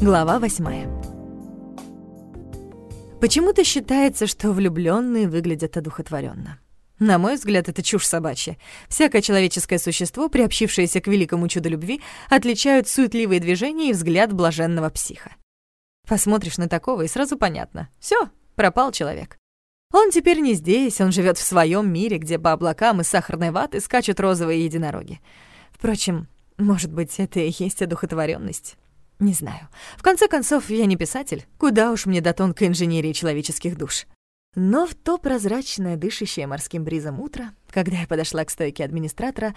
Глава восьмая. Почему-то считается, что влюбленные выглядят одухотворенно. На мой взгляд, это чушь собачья. Всякое человеческое существо, приобщившееся к великому чуду любви, отличают суетливые движения и взгляд блаженного психа. Посмотришь на такого, и сразу понятно. Все, пропал человек. Он теперь не здесь, он живет в своем мире, где по облакам и сахарной ваты скачут розовые единороги. Впрочем, может быть, это и есть одухотворенность. Не знаю. В конце концов, я не писатель. Куда уж мне до тонкой инженерии человеческих душ. Но в то прозрачное, дышащее морским бризом утро, когда я подошла к стойке администратора,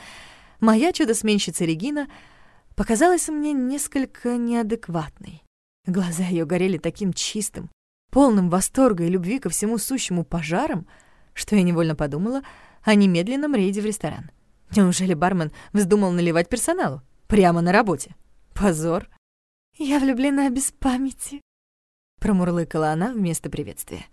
моя чудо-сменщица Регина показалась мне несколько неадекватной. Глаза ее горели таким чистым, полным восторга и любви ко всему сущему пожаром, что я невольно подумала о немедленном рейде в ресторан. Неужели бармен вздумал наливать персоналу? Прямо на работе? Позор. «Я влюблена без памяти», — промурлыкала она вместо приветствия.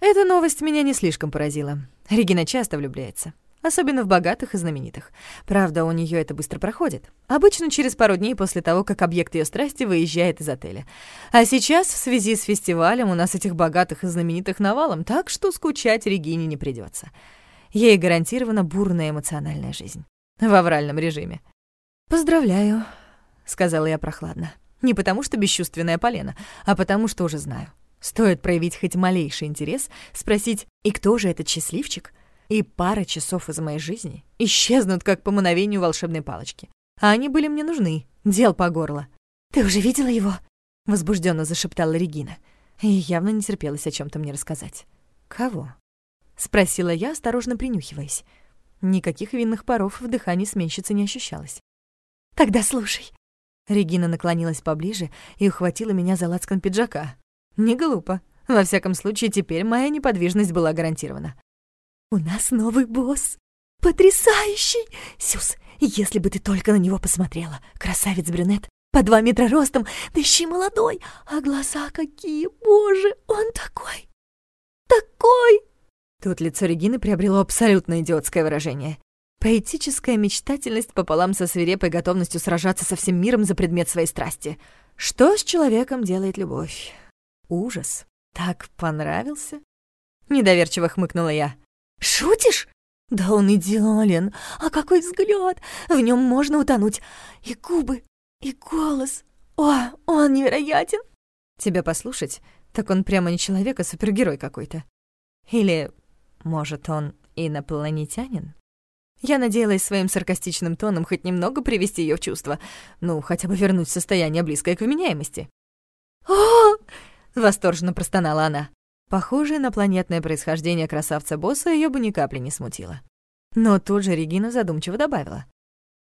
Эта новость меня не слишком поразила. Регина часто влюбляется, особенно в богатых и знаменитых. Правда, у нее это быстро проходит. Обычно через пару дней после того, как объект ее страсти выезжает из отеля. А сейчас, в связи с фестивалем, у нас этих богатых и знаменитых навалом, так что скучать Регине не придется. Ей гарантирована бурная эмоциональная жизнь. В авральном режиме. «Поздравляю», сказала я прохладно. Не потому что бесчувственная полена, а потому что уже знаю. Стоит проявить хоть малейший интерес, спросить «И кто же этот счастливчик?» И пара часов из моей жизни исчезнут, как по мановению волшебной палочки. А они были мне нужны, дел по горло. «Ты уже видела его?» — возбужденно зашептала Регина. И явно не терпелось о чем то мне рассказать. «Кого?» — спросила я, осторожно принюхиваясь. Никаких винных паров в дыхании сменщицы не ощущалось. «Тогда слушай», Регина наклонилась поближе и ухватила меня за лацкан пиджака. Не глупо. Во всяком случае, теперь моя неподвижность была гарантирована. «У нас новый босс. Потрясающий! Сюз, если бы ты только на него посмотрела. Красавец-брюнет, по два метра ростом, да еще и молодой. А глаза какие, боже, он такой, такой!» Тут лицо Регины приобрело абсолютно идиотское выражение. Поэтическая мечтательность пополам со свирепой готовностью сражаться со всем миром за предмет своей страсти. Что с человеком делает любовь? Ужас. Так понравился? Недоверчиво хмыкнула я. «Шутишь? Да он идеален. А какой взгляд! В нем можно утонуть. И губы, и голос. О, он невероятен!» Тебя послушать, так он прямо не человек, а супергерой какой-то. Или, может, он инопланетянин? Я надеялась своим саркастичным тоном хоть немного привести ее в чувство, ну, хотя бы вернуть состояние близкое к вменяемости. «О!» — восторженно простонала она. Похоже, инопланетное происхождение красавца-босса ее бы ни капли не смутило. Но тут же Регина задумчиво добавила.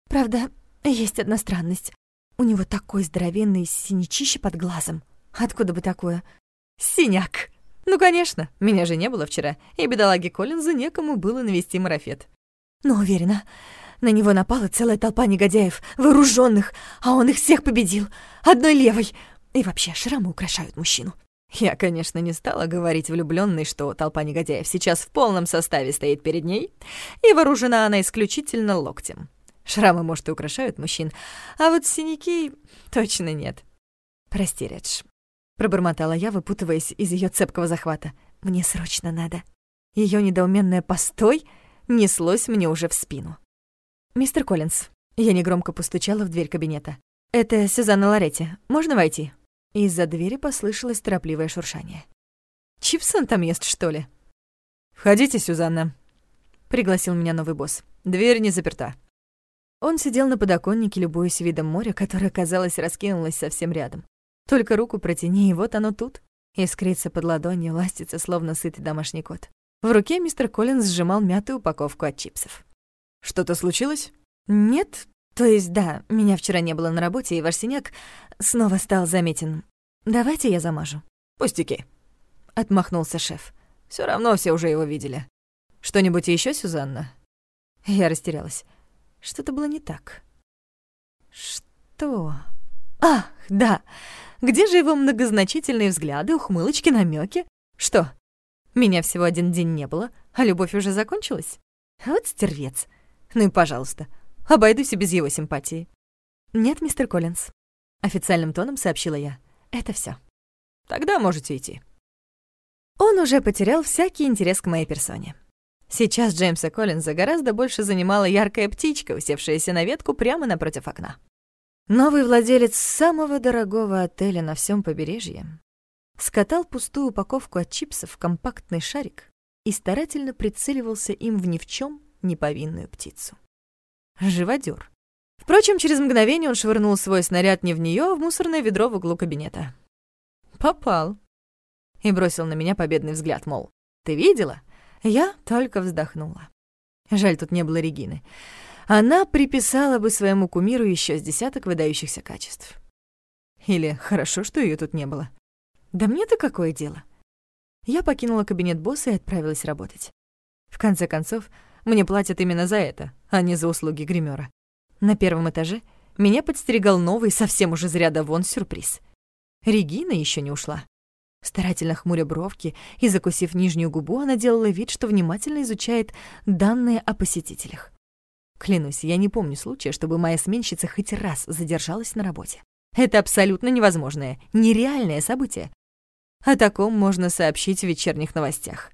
«Правда, есть одна странность. У него такой здоровенный синячище под глазом. Откуда бы такое?» «Синяк!» «Ну, конечно, меня же не было вчера, и бедолаге Коллинзу некому было навести марафет. Но уверена, на него напала целая толпа негодяев, вооруженных, а он их всех победил, одной левой. И вообще, шрамы украшают мужчину. Я, конечно, не стала говорить влюбленной, что толпа негодяев сейчас в полном составе стоит перед ней, и вооружена она исключительно локтем. Шрамы, может, и украшают мужчин, а вот синяки точно нет. «Прости, Редж», — пробормотала я, выпутываясь из ее цепкого захвата. «Мне срочно надо». Ее недоуменное «постой» неслось мне уже в спину. «Мистер Коллинз», я негромко постучала в дверь кабинета. «Это Сюзанна Лоретти. Можно войти?» Из-за двери послышалось торопливое шуршание. «Чипсон там ест, что ли?» «Входите, Сюзанна», — пригласил меня новый босс. «Дверь не заперта». Он сидел на подоконнике, любуясь видом моря, которое, казалось, раскинулось совсем рядом. Только руку протяни, и вот оно тут. Искрится под ладонью, ластится, словно сытый домашний кот. В руке мистер Коллинз сжимал мятую упаковку от чипсов. «Что-то случилось?» «Нет. То есть, да, меня вчера не было на работе, и ваш синяк снова стал заметен. Давайте я замажу». «Пустяки», — отмахнулся шеф. Все равно все уже его видели. Что-нибудь еще, Сюзанна?» Я растерялась. Что-то было не так. «Что?» «Ах, да! Где же его многозначительные взгляды, ухмылочки, намеки? Что, меня всего один день не было, а любовь уже закончилась? Вот стервец. Ну и пожалуйста, обойдусь и без его симпатии. Нет, мистер Коллинз. — официальным тоном сообщила я. «Это все. Тогда можете идти». Он уже потерял всякий интерес к моей персоне. Сейчас Джеймса Коллинза гораздо больше занимала яркая птичка, усевшаяся на ветку прямо напротив окна. Новый владелец самого дорогого отеля на всем побережье скатал пустую упаковку от чипсов в компактный шарик и старательно прицеливался им в ни в чем не птицу. Живодер. Впрочем, через мгновение он швырнул свой снаряд не в нее, а в мусорное ведро в углу кабинета. «Попал», и бросил на меня победный взгляд, мол, «Ты видела?» Я только вздохнула. Жаль, тут не было Регины. Она приписала бы своему кумиру еще с десяток выдающихся качеств. Или хорошо, что ее тут не было. Да мне-то какое дело? Я покинула кабинет босса и отправилась работать. В конце концов, мне платят именно за это, а не за услуги гримера. На первом этаже меня подстерегал новый, совсем уже зря ряда вон, сюрприз. Регина еще не ушла. Старательно хмуря бровки и закусив нижнюю губу, она делала вид, что внимательно изучает данные о посетителях. Клянусь, я не помню случая, чтобы моя сменщица хоть раз задержалась на работе. Это абсолютно невозможное, нереальное событие. О таком можно сообщить в вечерних новостях.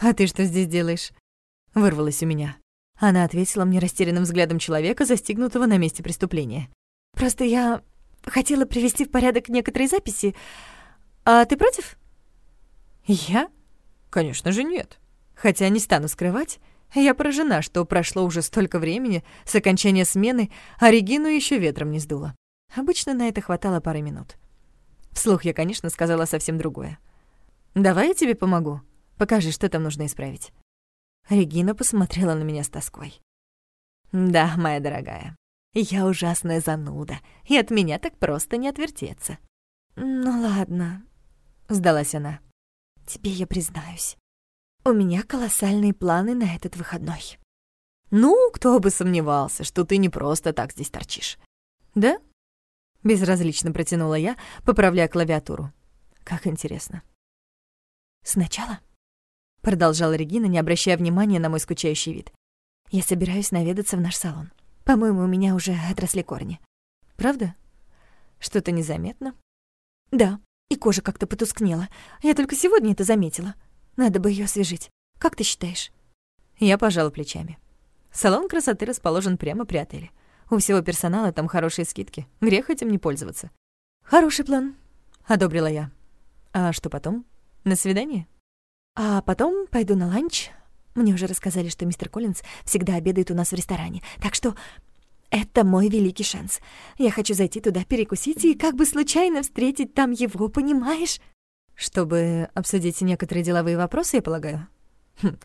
«А ты что здесь делаешь?» — вырвалось у меня. Она ответила мне растерянным взглядом человека, застигнутого на месте преступления. «Просто я хотела привести в порядок некоторые записи, «А ты против?» «Я? Конечно же нет. Хотя не стану скрывать, я поражена, что прошло уже столько времени с окончания смены, а Регину еще ветром не сдуло. Обычно на это хватало пары минут. Вслух я, конечно, сказала совсем другое. «Давай я тебе помогу. Покажи, что там нужно исправить». Регина посмотрела на меня с тоской. «Да, моя дорогая, я ужасная зануда, и от меня так просто не отвертеться». «Ну ладно, — сдалась она. «Тебе я признаюсь. У меня колоссальные планы на этот выходной». «Ну, кто бы сомневался, что ты не просто так здесь торчишь». «Да?» — безразлично протянула я, поправляя клавиатуру. «Как интересно». «Сначала», — продолжала Регина, не обращая внимания на мой скучающий вид, «я собираюсь наведаться в наш салон. По-моему, у меня уже отросли корни». «Правда? Что-то незаметно?» «Да», и кожа как-то потускнела. Я только сегодня это заметила. Надо бы ее освежить. Как ты считаешь?» Я пожала плечами. Салон красоты расположен прямо при отеле. У всего персонала там хорошие скидки. Грех этим не пользоваться. «Хороший план», — одобрила я. «А что потом? На свидание?» «А потом пойду на ланч. Мне уже рассказали, что мистер Коллинз всегда обедает у нас в ресторане. Так что это мой великий шанс. Я хочу зайти туда, перекусить и как бы случайно встретить там его, понимаешь? Чтобы обсудить некоторые деловые вопросы, я полагаю. Хм,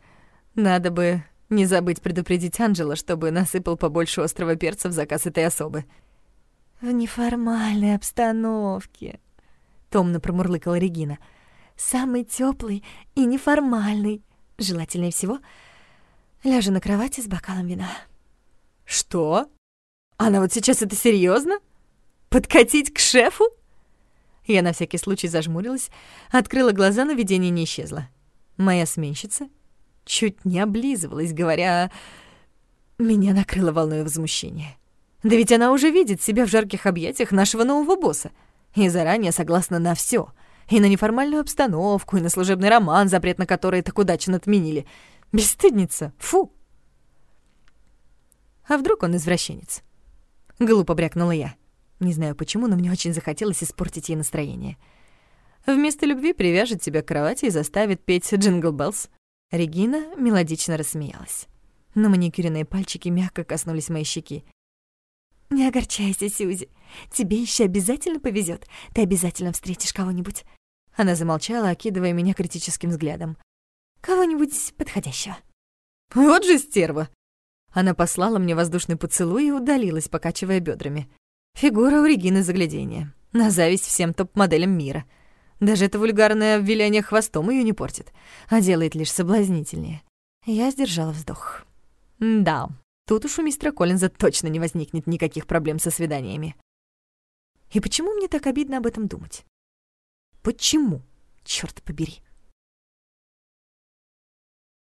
надо бы не забыть предупредить Анджела, чтобы насыпал побольше острого перца в заказ этой особы. В неформальной обстановке, томно промурлыкала Регина. Самый теплый и неформальный. Желательнее всего, ляжа на кровати с бокалом вина. Что? Она вот сейчас это серьезно? Подкатить к шефу? Я на всякий случай зажмурилась, открыла глаза, но видение не исчезло. Моя сменщица чуть не облизывалась, говоря... Меня накрыло волной возмущения. Да ведь она уже видит себя в жарких объятиях нашего нового босса и заранее согласна на все, и на неформальную обстановку, и на служебный роман, запрет на который так удачно отменили. Бесстыдница, фу! А вдруг он извращенец? Глупо брякнула я. Не знаю почему, но мне очень захотелось испортить ей настроение. Вместо любви привяжет тебя к кровати и заставит петь «Jingle Bells». Регина мелодично рассмеялась. Наманикюренные пальчики мягко коснулись моей щеки. «Не огорчайся, Сьюзи. Тебе еще обязательно повезет. Ты обязательно встретишь кого-нибудь». Она замолчала, окидывая меня критическим взглядом. «Кого-нибудь подходящего». «Вот же стерва!» Она послала мне воздушный поцелуй и удалилась, покачивая бедрами. Фигура у Регины загляденье. На зависть всем топ-моделям мира. Даже это вульгарное виляние хвостом ее не портит, а делает лишь соблазнительнее. Я сдержала вздох. Да, тут уж у мистера Коллинза точно не возникнет никаких проблем со свиданиями. И почему мне так обидно об этом думать? Почему? Чёрт побери.